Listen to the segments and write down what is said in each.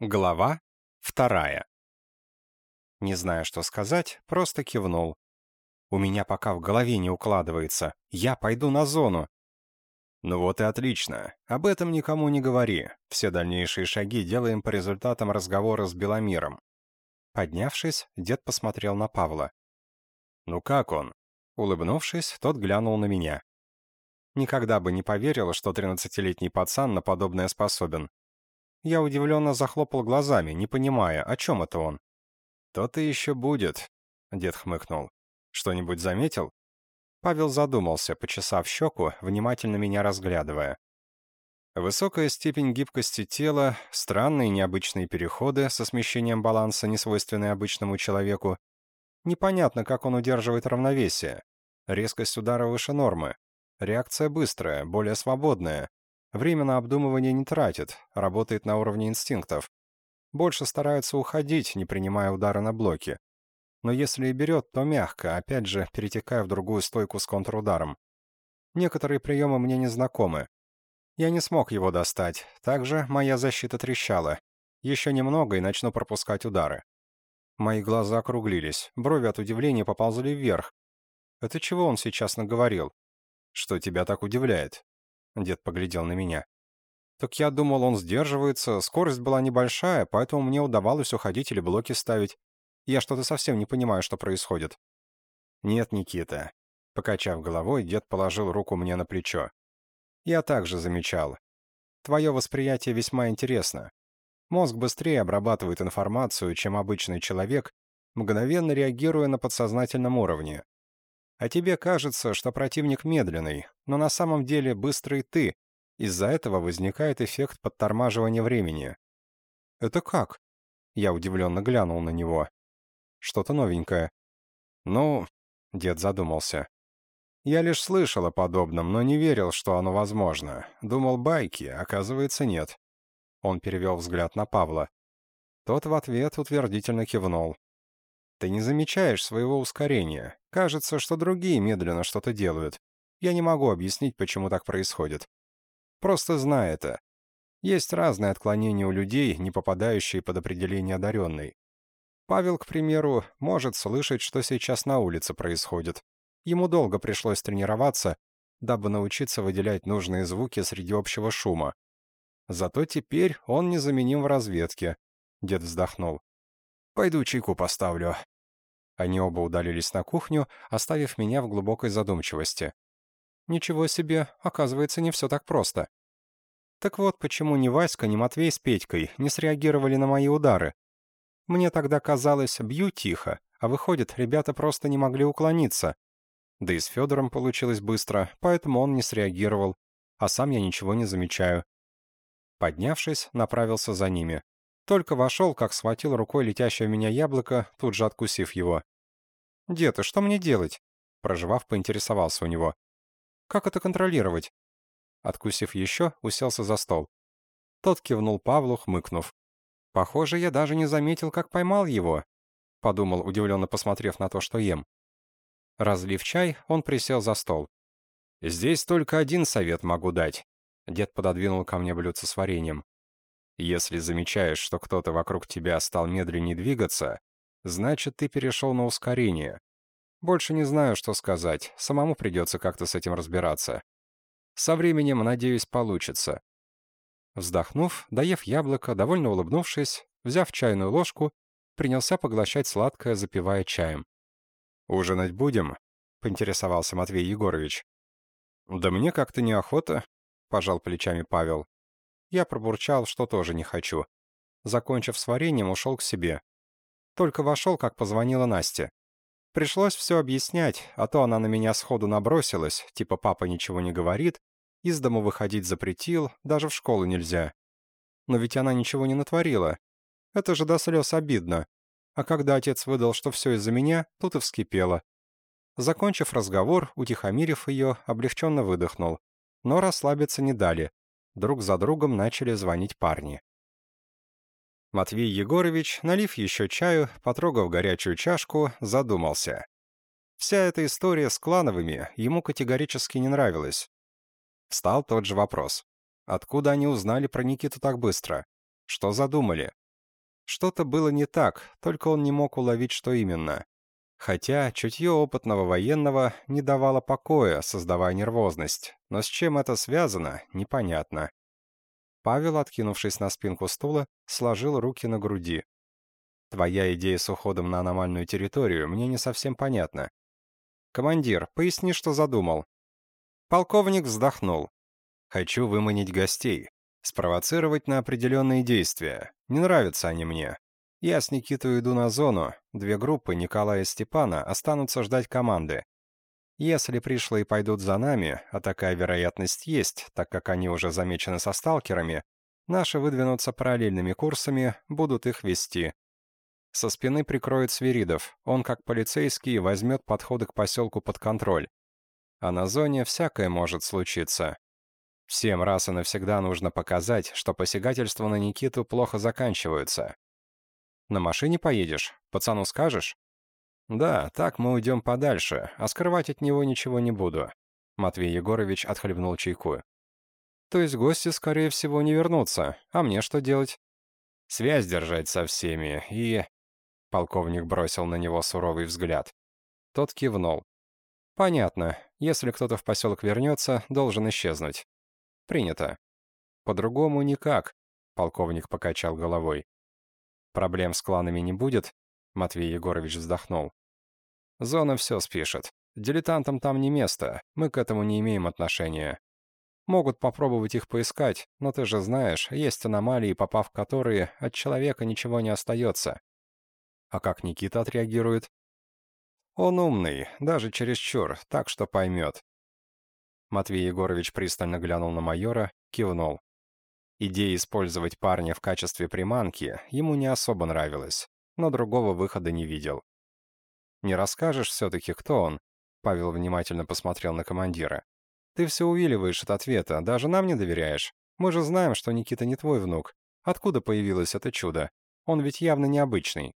Глава вторая. Не зная, что сказать, просто кивнул. У меня пока в голове не укладывается. Я пойду на зону. Ну вот и отлично. Об этом никому не говори. Все дальнейшие шаги делаем по результатам разговора с Беломиром. Поднявшись, дед посмотрел на Павла. «Ну как он?» Улыбнувшись, тот глянул на меня. Никогда бы не поверил, что тринадцатилетний пацан на подобное способен. Я удивленно захлопал глазами, не понимая, о чем это он. «То-то еще будет», — дед хмыкнул. «Что-нибудь заметил?» Павел задумался, почесав щеку, внимательно меня разглядывая. Высокая степень гибкости тела, странные необычные переходы со смещением баланса, несвойственные обычному человеку. Непонятно, как он удерживает равновесие. Резкость удара выше нормы. Реакция быстрая, более свободная. Время на обдумывание не тратит, работает на уровне инстинктов. Больше старается уходить, не принимая удары на блоки. Но если и берет, то мягко, опять же, перетекая в другую стойку с контрударом. Некоторые приемы мне не знакомы. Я не смог его достать, также моя защита трещала. Еще немного и начну пропускать удары. Мои глаза округлились, брови от удивления поползли вверх. Это чего он сейчас наговорил? Что тебя так удивляет? Дед поглядел на меня. Так я думал, он сдерживается, скорость была небольшая, поэтому мне удавалось уходить или блоки ставить. Я что-то совсем не понимаю, что происходит. Нет, Никита. Покачав головой, дед положил руку мне на плечо. Я также замечал. Твое восприятие весьма интересно. Мозг быстрее обрабатывает информацию, чем обычный человек, мгновенно реагируя на подсознательном уровне. А тебе кажется, что противник медленный, но на самом деле быстрый ты. Из-за этого возникает эффект подтормаживания времени. «Это как?» Я удивленно глянул на него. «Что-то новенькое». «Ну...» — дед задумался. «Я лишь слышал о подобном, но не верил, что оно возможно. Думал, байки, оказывается, нет». Он перевел взгляд на Павла. Тот в ответ утвердительно кивнул. Ты не замечаешь своего ускорения. Кажется, что другие медленно что-то делают. Я не могу объяснить, почему так происходит. Просто знай это. Есть разные отклонения у людей, не попадающие под определение одаренной. Павел, к примеру, может слышать, что сейчас на улице происходит. Ему долго пришлось тренироваться, дабы научиться выделять нужные звуки среди общего шума. Зато теперь он незаменим в разведке. Дед вздохнул. Пойду чайку поставлю». Они оба удалились на кухню, оставив меня в глубокой задумчивости. Ничего себе, оказывается, не все так просто. Так вот, почему ни Васька, ни Матвей с Петькой не среагировали на мои удары? Мне тогда казалось, бью тихо, а выходит, ребята просто не могли уклониться. Да и с Федором получилось быстро, поэтому он не среагировал, а сам я ничего не замечаю. Поднявшись, направился за ними. Только вошел, как схватил рукой летящее в меня яблоко, тут же откусив его. «Дед, и что мне делать?» Проживав, поинтересовался у него. «Как это контролировать?» Откусив еще, уселся за стол. Тот кивнул Павлу, хмыкнув. «Похоже, я даже не заметил, как поймал его», — подумал, удивленно посмотрев на то, что ем. Разлив чай, он присел за стол. «Здесь только один совет могу дать». Дед пододвинул ко мне блюдце с вареньем. Если замечаешь, что кто-то вокруг тебя стал медленнее двигаться, значит, ты перешел на ускорение. Больше не знаю, что сказать, самому придется как-то с этим разбираться. Со временем, надеюсь, получится. Вздохнув, доев яблоко, довольно улыбнувшись, взяв чайную ложку, принялся поглощать сладкое, запивая чаем. «Ужинать будем?» — поинтересовался Матвей Егорович. «Да мне как-то неохота», — пожал плечами Павел. Я пробурчал, что тоже не хочу. Закончив с вареньем, ушел к себе. Только вошел, как позвонила Настя. Пришлось все объяснять, а то она на меня сходу набросилась, типа папа ничего не говорит, из дому выходить запретил, даже в школу нельзя. Но ведь она ничего не натворила. Это же до слез обидно. А когда отец выдал, что все из-за меня, тут и вскипело. Закончив разговор, утихомирив ее, облегченно выдохнул. Но расслабиться не дали. Друг за другом начали звонить парни. Матвей Егорович, налив еще чаю, потрогав горячую чашку, задумался. Вся эта история с клановыми ему категорически не нравилась. Встал тот же вопрос. Откуда они узнали про Никиту так быстро? Что задумали? Что-то было не так, только он не мог уловить, что именно. Хотя чутье опытного военного не давало покоя, создавая нервозность, но с чем это связано, непонятно. Павел, откинувшись на спинку стула, сложил руки на груди. «Твоя идея с уходом на аномальную территорию мне не совсем понятна. Командир, поясни, что задумал». Полковник вздохнул. «Хочу выманить гостей, спровоцировать на определенные действия. Не нравятся они мне. Я с Никитой иду на зону, две группы Николая и Степана останутся ждать команды. Если пришлые пойдут за нами, а такая вероятность есть, так как они уже замечены со сталкерами, наши выдвинутся параллельными курсами, будут их вести. Со спины прикроет Свиридов, он как полицейский возьмет подходы к поселку под контроль. А на зоне всякое может случиться. Всем раз и навсегда нужно показать, что посягательства на Никиту плохо заканчиваются. На машине поедешь? Пацану скажешь? Да, так мы уйдем подальше, а скрывать от него ничего не буду. Матвей Егорович отхлебнул чайку. То есть гости, скорее всего, не вернутся. А мне что делать? Связь держать со всеми и... Полковник бросил на него суровый взгляд. Тот кивнул. «Понятно. Если кто-то в поселок вернется, должен исчезнуть». «Принято». «По-другому никак», — полковник покачал головой. Проблем с кланами не будет?» Матвей Егорович вздохнул. «Зона все спишет. Дилетантам там не место, мы к этому не имеем отношения. Могут попробовать их поискать, но ты же знаешь, есть аномалии, попав в которые, от человека ничего не остается. А как Никита отреагирует? Он умный, даже чересчур, так что поймет. Матвей Егорович пристально глянул на майора, кивнул. Идея использовать парня в качестве приманки ему не особо нравилась, но другого выхода не видел. «Не расскажешь все-таки, кто он?» Павел внимательно посмотрел на командира. «Ты все увиливаешь от ответа, даже нам не доверяешь. Мы же знаем, что Никита не твой внук. Откуда появилось это чудо? Он ведь явно необычный».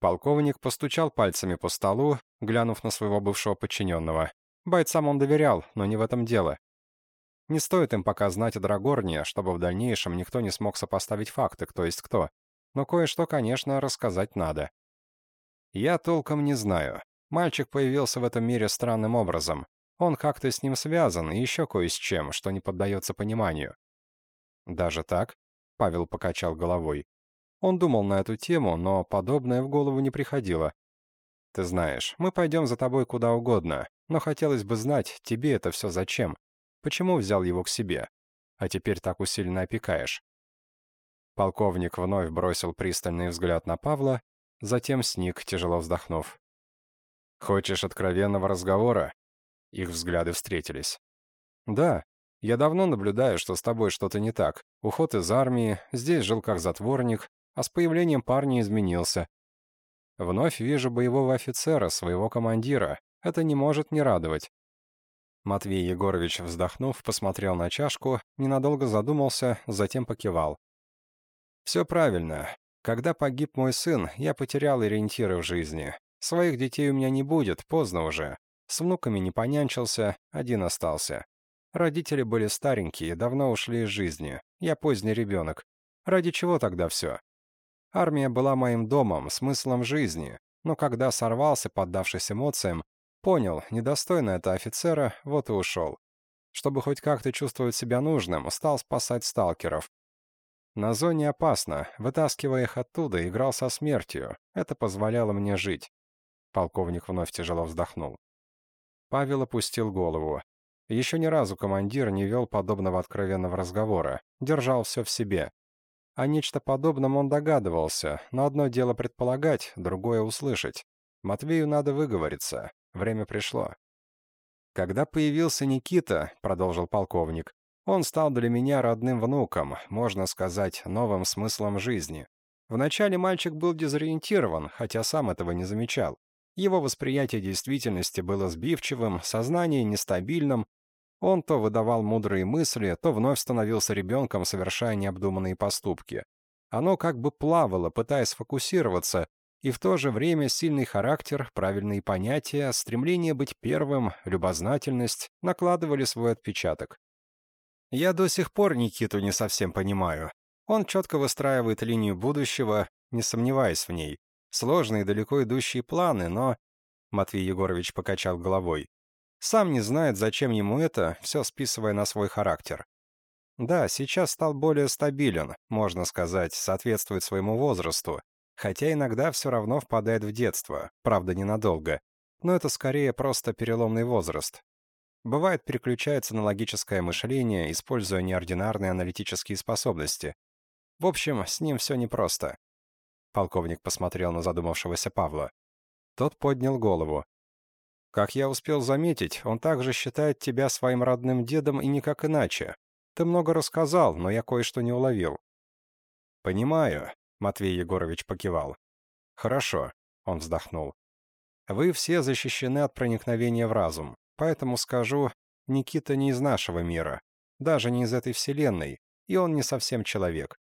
Полковник постучал пальцами по столу, глянув на своего бывшего подчиненного. Бойцам он доверял, но не в этом дело. Не стоит им пока знать о Драгорне, чтобы в дальнейшем никто не смог сопоставить факты, кто есть кто. Но кое-что, конечно, рассказать надо. Я толком не знаю. Мальчик появился в этом мире странным образом. Он как-то с ним связан и еще кое с чем, что не поддается пониманию. Даже так? Павел покачал головой. Он думал на эту тему, но подобное в голову не приходило. Ты знаешь, мы пойдем за тобой куда угодно, но хотелось бы знать, тебе это все зачем. Почему взял его к себе? А теперь так усиленно опекаешь?» Полковник вновь бросил пристальный взгляд на Павла, затем сник, тяжело вздохнув. «Хочешь откровенного разговора?» Их взгляды встретились. «Да, я давно наблюдаю, что с тобой что-то не так. Уход из армии, здесь жил как затворник, а с появлением парня изменился. Вновь вижу боевого офицера, своего командира. Это не может не радовать. Матвей Егорович, вздохнув, посмотрел на чашку, ненадолго задумался, затем покивал. «Все правильно. Когда погиб мой сын, я потерял ориентиры в жизни. Своих детей у меня не будет, поздно уже. С внуками не понянчился, один остался. Родители были старенькие, давно ушли из жизни. Я поздний ребенок. Ради чего тогда все? Армия была моим домом, смыслом жизни. Но когда сорвался, поддавшись эмоциям, Понял, недостойно это офицера, вот и ушел. Чтобы хоть как-то чувствовать себя нужным, стал спасать сталкеров. На зоне опасно, вытаскивая их оттуда, играл со смертью. Это позволяло мне жить. Полковник вновь тяжело вздохнул. Павел опустил голову. Еще ни разу командир не вел подобного откровенного разговора, держал все в себе. О нечто подобном он догадывался, но одно дело предполагать, другое услышать. Матвею надо выговориться, Время пришло. Когда появился Никита, продолжил полковник, он стал для меня родным внуком, можно сказать, новым смыслом жизни. Вначале мальчик был дезориентирован, хотя сам этого не замечал. Его восприятие действительности было сбивчивым, сознание нестабильным. Он то выдавал мудрые мысли, то вновь становился ребенком, совершая необдуманные поступки. Оно как бы плавало, пытаясь сфокусироваться, и в то же время сильный характер, правильные понятия, стремление быть первым, любознательность накладывали свой отпечаток. Я до сих пор Никиту не совсем понимаю. Он четко выстраивает линию будущего, не сомневаясь в ней. Сложные, далеко идущие планы, но... Матвей Егорович покачал головой. Сам не знает, зачем ему это, все списывая на свой характер. Да, сейчас стал более стабилен, можно сказать, соответствует своему возрасту, хотя иногда все равно впадает в детство, правда ненадолго. Но это скорее просто переломный возраст. Бывает, переключается на логическое мышление, используя неординарные аналитические способности. В общем, с ним все непросто. Полковник посмотрел на задумавшегося Павла. Тот поднял голову. Как я успел заметить, он также считает тебя своим родным дедом и никак иначе. Ты много рассказал, но я кое-что не уловил. Понимаю, Матвей Егорович покивал. Хорошо, он вздохнул. Вы все защищены от проникновения в разум, поэтому скажу, Никита не из нашего мира, даже не из этой вселенной, и он не совсем человек.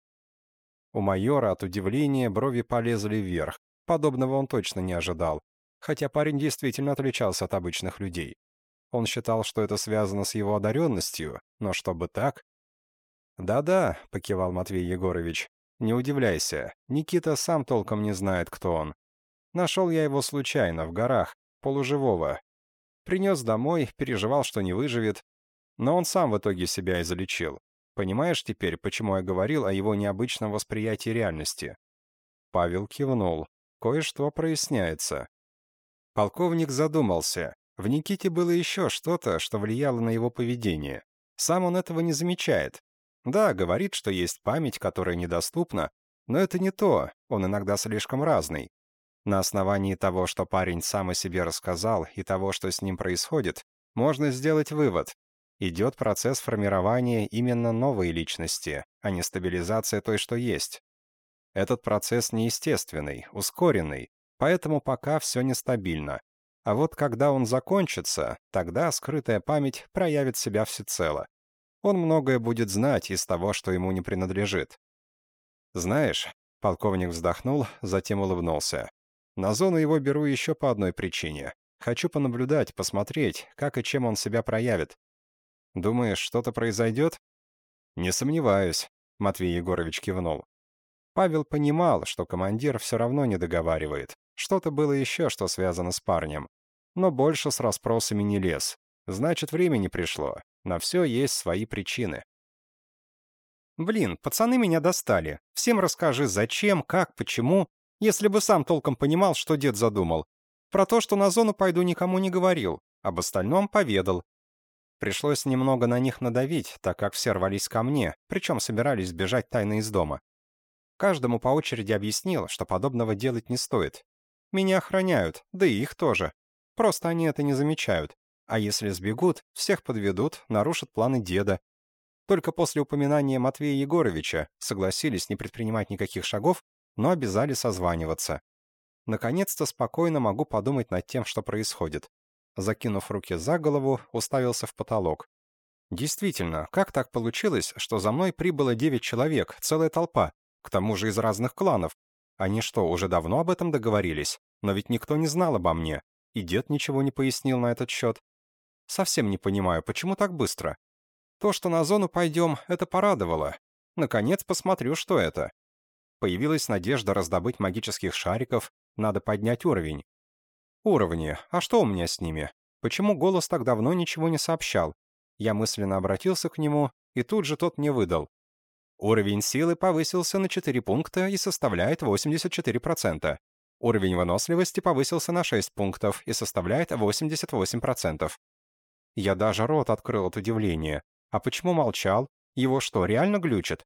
У майора от удивления брови полезли вверх, подобного он точно не ожидал, хотя парень действительно отличался от обычных людей. Он считал, что это связано с его одаренностью, но чтобы так... «Да-да», — покивал Матвей Егорович, — «не удивляйся, Никита сам толком не знает, кто он. Нашел я его случайно, в горах, полуживого. Принес домой, переживал, что не выживет, но он сам в итоге себя излечил. Понимаешь теперь, почему я говорил о его необычном восприятии реальности?» Павел кивнул. «Кое-что проясняется. Полковник задумался. В Никите было еще что-то, что влияло на его поведение. Сам он этого не замечает. Да, говорит, что есть память, которая недоступна, но это не то, он иногда слишком разный. На основании того, что парень сам о себе рассказал, и того, что с ним происходит, можно сделать вывод. Идет процесс формирования именно новой личности, а не стабилизация той, что есть. Этот процесс неестественный, ускоренный, поэтому пока все нестабильно. А вот когда он закончится, тогда скрытая память проявит себя всецело. Он многое будет знать из того, что ему не принадлежит. «Знаешь», — полковник вздохнул, затем улыбнулся. «На зону его беру еще по одной причине. Хочу понаблюдать, посмотреть, как и чем он себя проявит. Думаешь, что-то произойдет?» «Не сомневаюсь», — Матвей Егорович кивнул. Павел понимал, что командир все равно не договаривает. Что-то было еще, что связано с парнем. Но больше с расспросами не лез. Значит, времени пришло. На все есть свои причины. «Блин, пацаны меня достали. Всем расскажи, зачем, как, почему, если бы сам толком понимал, что дед задумал. Про то, что на зону пойду, никому не говорил. Об остальном поведал. Пришлось немного на них надавить, так как все рвались ко мне, причем собирались бежать тайно из дома. Каждому по очереди объяснил, что подобного делать не стоит, меня охраняют, да и их тоже. Просто они это не замечают. А если сбегут, всех подведут, нарушат планы деда. Только после упоминания Матвея Егоровича согласились не предпринимать никаких шагов, но обязали созваниваться. Наконец-то спокойно могу подумать над тем, что происходит. Закинув руки за голову, уставился в потолок. Действительно, как так получилось, что за мной прибыло девять человек, целая толпа, к тому же из разных кланов, они что, уже давно об этом договорились? Но ведь никто не знал обо мне, и дед ничего не пояснил на этот счет. Совсем не понимаю, почему так быстро? То, что на зону пойдем, это порадовало. Наконец посмотрю, что это. Появилась надежда раздобыть магических шариков, надо поднять уровень. Уровни, а что у меня с ними? Почему голос так давно ничего не сообщал? Я мысленно обратился к нему, и тут же тот мне выдал. Уровень силы повысился на 4 пункта и составляет 84%. Уровень выносливости повысился на 6 пунктов и составляет 88%. Я даже рот открыл от удивления. А почему молчал? Его что, реально глючит?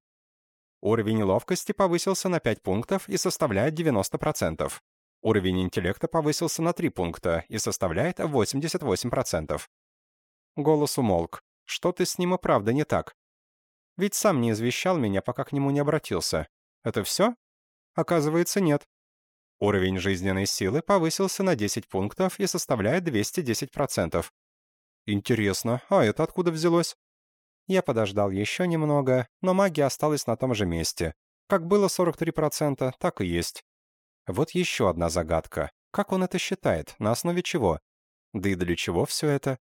Уровень ловкости повысился на 5 пунктов и составляет 90%. Уровень интеллекта повысился на 3 пункта и составляет 88%. Голос умолк. Что-то с ним и правда не так. Ведь сам не извещал меня, пока к нему не обратился. Это все? Оказывается, нет. Уровень жизненной силы повысился на 10 пунктов и составляет 210%. Интересно, а это откуда взялось? Я подождал еще немного, но магия осталась на том же месте. Как было 43%, так и есть. Вот еще одна загадка. Как он это считает? На основе чего? Да и для чего все это?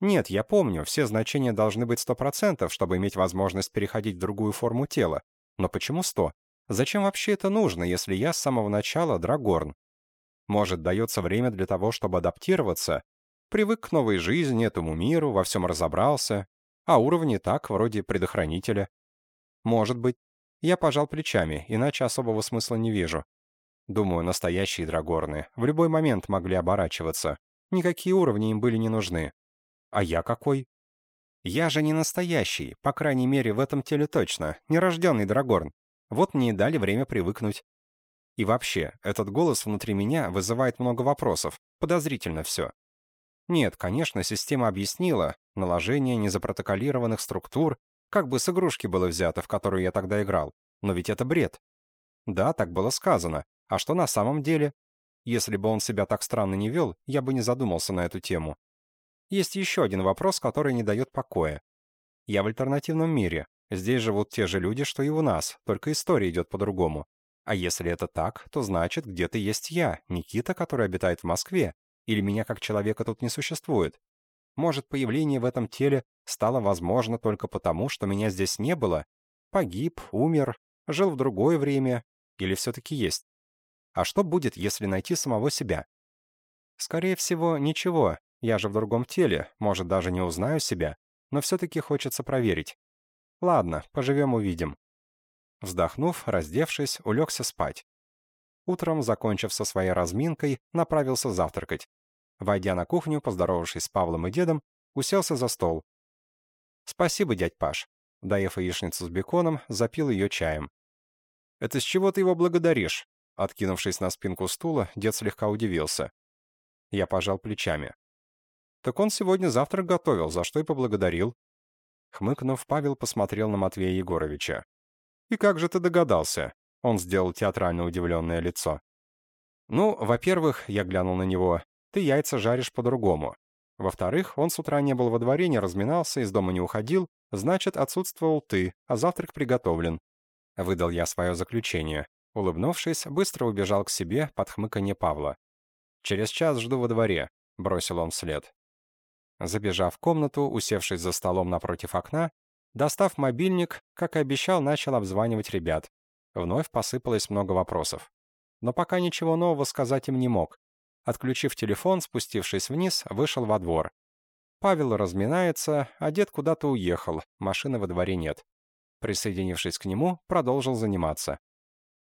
Нет, я помню, все значения должны быть 100%, чтобы иметь возможность переходить в другую форму тела. Но почему 100? Зачем вообще это нужно, если я с самого начала Драгорн? Может, дается время для того, чтобы адаптироваться, привык к новой жизни, этому миру, во всем разобрался, а уровни так, вроде предохранителя. Может быть. Я пожал плечами, иначе особого смысла не вижу. Думаю, настоящие драгорны в любой момент могли оборачиваться. Никакие уровни им были не нужны. А я какой? Я же не настоящий, по крайней мере, в этом теле точно, нерожденный драгорн. Вот мне и дали время привыкнуть. И вообще, этот голос внутри меня вызывает много вопросов. Подозрительно все. Нет, конечно, система объяснила, наложение незапротоколированных структур, как бы с игрушки было взято, в которую я тогда играл. Но ведь это бред. Да, так было сказано. А что на самом деле? Если бы он себя так странно не вел, я бы не задумался на эту тему. Есть еще один вопрос, который не дает покоя. Я в альтернативном мире. Здесь живут те же люди, что и у нас, только история идет по-другому. А если это так, то значит, где-то есть я, Никита, который обитает в Москве, или меня как человека тут не существует. Может, появление в этом теле стало возможно только потому, что меня здесь не было? Погиб, умер, жил в другое время, или все-таки есть? А что будет, если найти самого себя? Скорее всего, ничего, я же в другом теле, может, даже не узнаю себя, но все-таки хочется проверить. Ладно, поживем-увидим. Вздохнув, раздевшись, улегся спать. Утром, закончив со своей разминкой, направился завтракать. Войдя на кухню, поздоровавшись с Павлом и дедом, уселся за стол. «Спасибо, дядь Паш». Доев яичницу с беконом, запил ее чаем. «Это с чего ты его благодаришь?» Откинувшись на спинку стула, дед слегка удивился. Я пожал плечами. Так он сегодня завтрак готовил, за что и поблагодарил. Хмыкнув, Павел посмотрел на Матвея Егоровича. «И как же ты догадался?» Он сделал театрально удивленное лицо. «Ну, во-первых, я глянул на него, ты яйца жаришь по-другому. Во-вторых, он с утра не был во дворе, не разминался, из дома не уходил, значит, отсутствовал ты, а завтрак приготовлен». Выдал я свое заключение. Улыбнувшись, быстро убежал к себе под хмыканье Павла. «Через час жду во дворе», — бросил он вслед. Забежав в комнату, усевшись за столом напротив окна, достав мобильник, как и обещал, начал обзванивать ребят. Вновь посыпалось много вопросов. Но пока ничего нового сказать им не мог. Отключив телефон, спустившись вниз, вышел во двор. Павел разминается, а дед куда-то уехал, машины во дворе нет. Присоединившись к нему, продолжил заниматься.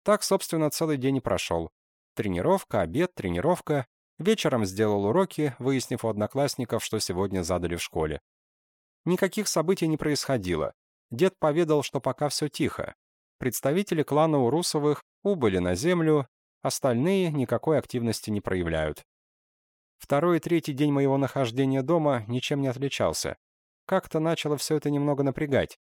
Так, собственно, целый день и прошел. Тренировка, обед, тренировка, Вечером сделал уроки, выяснив у одноклассников, что сегодня задали в школе. Никаких событий не происходило. Дед поведал, что пока все тихо. Представители клана Урусовых убыли на землю, остальные никакой активности не проявляют. Второй и третий день моего нахождения дома ничем не отличался. Как-то начало все это немного напрягать.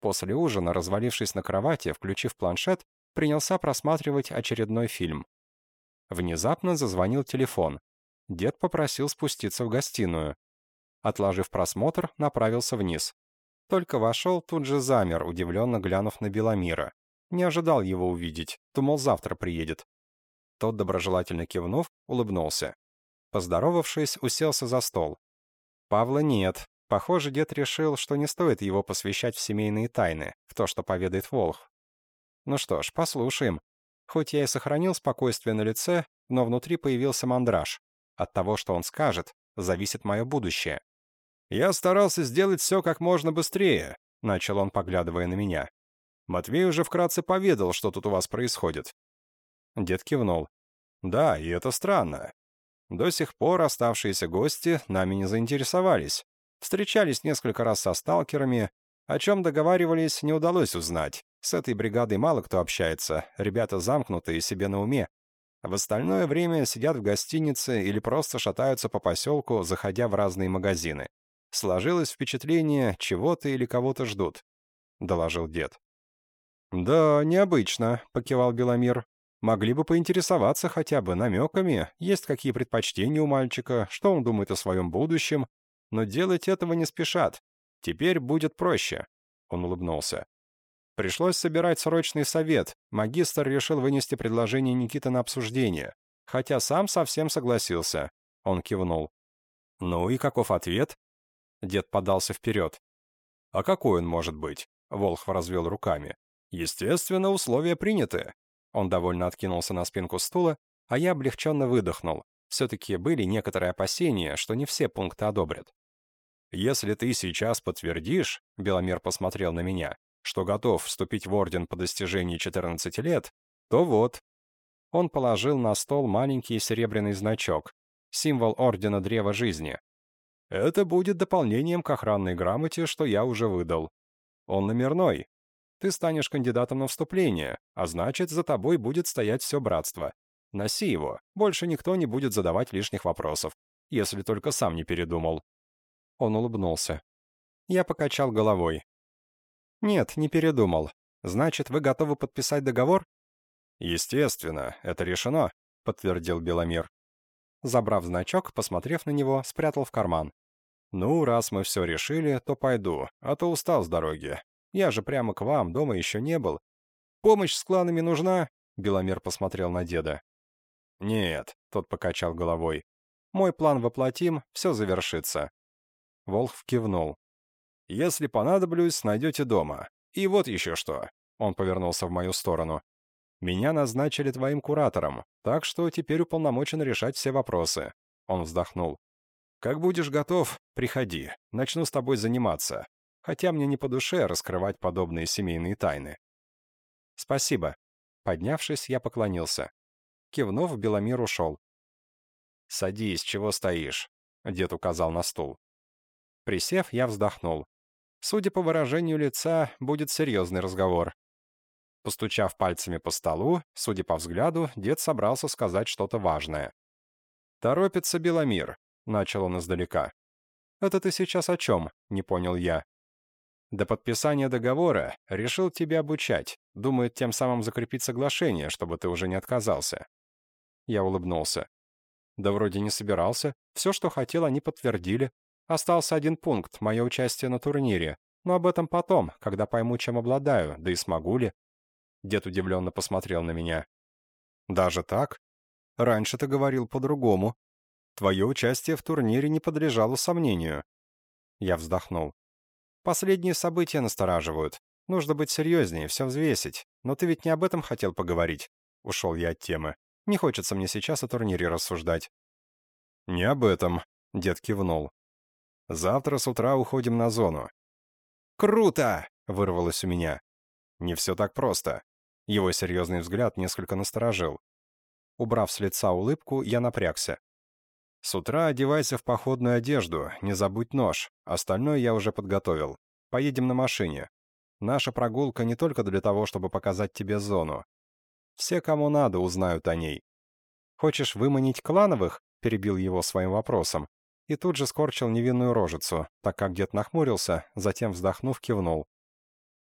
После ужина, развалившись на кровати, включив планшет, принялся просматривать очередной фильм. Внезапно зазвонил телефон. Дед попросил спуститься в гостиную. Отложив просмотр, направился вниз. Только вошел, тут же замер, удивленно глянув на Беломира. Не ожидал его увидеть, думал, завтра приедет. Тот, доброжелательно кивнув, улыбнулся. Поздоровавшись, уселся за стол. Павла нет. Похоже, дед решил, что не стоит его посвящать в семейные тайны, в то, что поведает Волх. Ну что ж, послушаем, Хоть я и сохранил спокойствие на лице, но внутри появился мандраж. От того, что он скажет, зависит мое будущее. «Я старался сделать все как можно быстрее», — начал он, поглядывая на меня. «Матвей уже вкратце поведал, что тут у вас происходит». Дед кивнул. «Да, и это странно. До сих пор оставшиеся гости нами не заинтересовались. Встречались несколько раз со сталкерами, о чем договаривались, не удалось узнать. С этой бригадой мало кто общается, ребята замкнутые себе на уме. В остальное время сидят в гостинице или просто шатаются по поселку, заходя в разные магазины. Сложилось впечатление, чего-то или кого-то ждут», — доложил дед. «Да, необычно», — покивал Беломир. «Могли бы поинтересоваться хотя бы намеками, есть какие предпочтения у мальчика, что он думает о своем будущем, но делать этого не спешат. Теперь будет проще», — он улыбнулся. Пришлось собирать срочный совет. Магистр решил вынести предложение Никиты на обсуждение. Хотя сам совсем согласился. Он кивнул. «Ну и каков ответ?» Дед подался вперед. «А какой он может быть?» Волхв развел руками. Естественно, условия приняты. Он довольно откинулся на спинку стула, а я облегченно выдохнул. Все-таки были некоторые опасения, что не все пункты одобрят. «Если ты сейчас подтвердишь», — Беломер посмотрел на меня, «что готов вступить в Орден по достижении 14 лет, то вот». Он положил на стол маленький серебряный значок, символ Ордена Древа Жизни. «Это будет дополнением к охранной грамоте, что я уже выдал. Он номерной, ты станешь кандидатом на вступление, а значит, за тобой будет стоять все братство. Носи его, больше никто не будет задавать лишних вопросов, если только сам не передумал». Он улыбнулся. Я покачал головой. «Нет, не передумал. Значит, вы готовы подписать договор?» «Естественно, это решено», — подтвердил Беломир. Забрав значок, посмотрев на него, спрятал в карман. «Ну, раз мы все решили, то пойду, а то устал с дороги. Я же прямо к вам, дома еще не был. Помощь с кланами нужна?» Беломер посмотрел на деда. «Нет», — тот покачал головой. «Мой план воплотим, все завершится». Волх кивнул. «Если понадоблюсь, найдете дома. И вот еще что». Он повернулся в мою сторону. «Меня назначили твоим куратором, так что теперь уполномочен решать все вопросы». Он вздохнул. «Как будешь готов, приходи. Начну с тобой заниматься хотя мне не по душе раскрывать подобные семейные тайны. «Спасибо». Поднявшись, я поклонился. Кивнув, Беломир ушел. «Садись, чего стоишь?» — дед указал на стул. Присев, я вздохнул. Судя по выражению лица, будет серьезный разговор. Постучав пальцами по столу, судя по взгляду, дед собрался сказать что-то важное. «Торопится Беломир», — начал он издалека. «Это ты сейчас о чем?» — не понял я. До подписания договора решил тебя обучать, думает тем самым закрепить соглашение, чтобы ты уже не отказался. Я улыбнулся. Да вроде не собирался. Все, что хотел, они подтвердили. Остался один пункт — мое участие на турнире. Но об этом потом, когда пойму, чем обладаю, да и смогу ли. Дед удивленно посмотрел на меня. «Даже так? Раньше ты говорил по-другому. Твое участие в турнире не подлежало сомнению». Я вздохнул. Последние события настораживают. Нужно быть серьезнее, все взвесить. Но ты ведь не об этом хотел поговорить. Ушел я от темы. Не хочется мне сейчас о турнире рассуждать. Не об этом, дед кивнул. Завтра с утра уходим на зону. Круто! Вырвалось у меня. Не все так просто. Его серьезный взгляд несколько насторожил. Убрав с лица улыбку, я напрягся. С утра одевайся в походную одежду, не забудь нож. Остальное я уже подготовил. Поедем на машине. Наша прогулка не только для того, чтобы показать тебе зону. Все, кому надо, узнают о ней. Хочешь выманить клановых? Перебил его своим вопросом. И тут же скорчил невинную рожицу, так как дед нахмурился, затем, вздохнув, кивнул.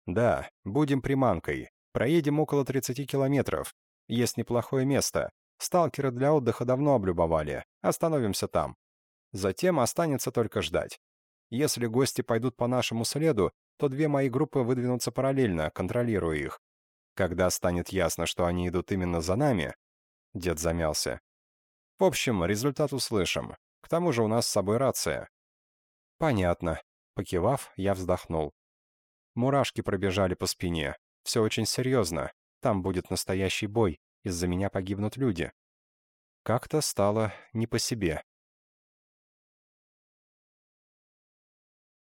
«Да, будем приманкой. Проедем около 30 километров. Есть неплохое место. Сталкеры для отдыха давно облюбовали. Остановимся там. Затем останется только ждать. Если гости пойдут по нашему следу, то две мои группы выдвинутся параллельно, контролируя их. Когда станет ясно, что они идут именно за нами... Дед замялся. В общем, результат услышим. К тому же у нас с собой рация. Понятно. Покивав, я вздохнул. Мурашки пробежали по спине. Все очень серьезно. Там будет настоящий бой. Из-за меня погибнут люди. Как-то стало не по себе.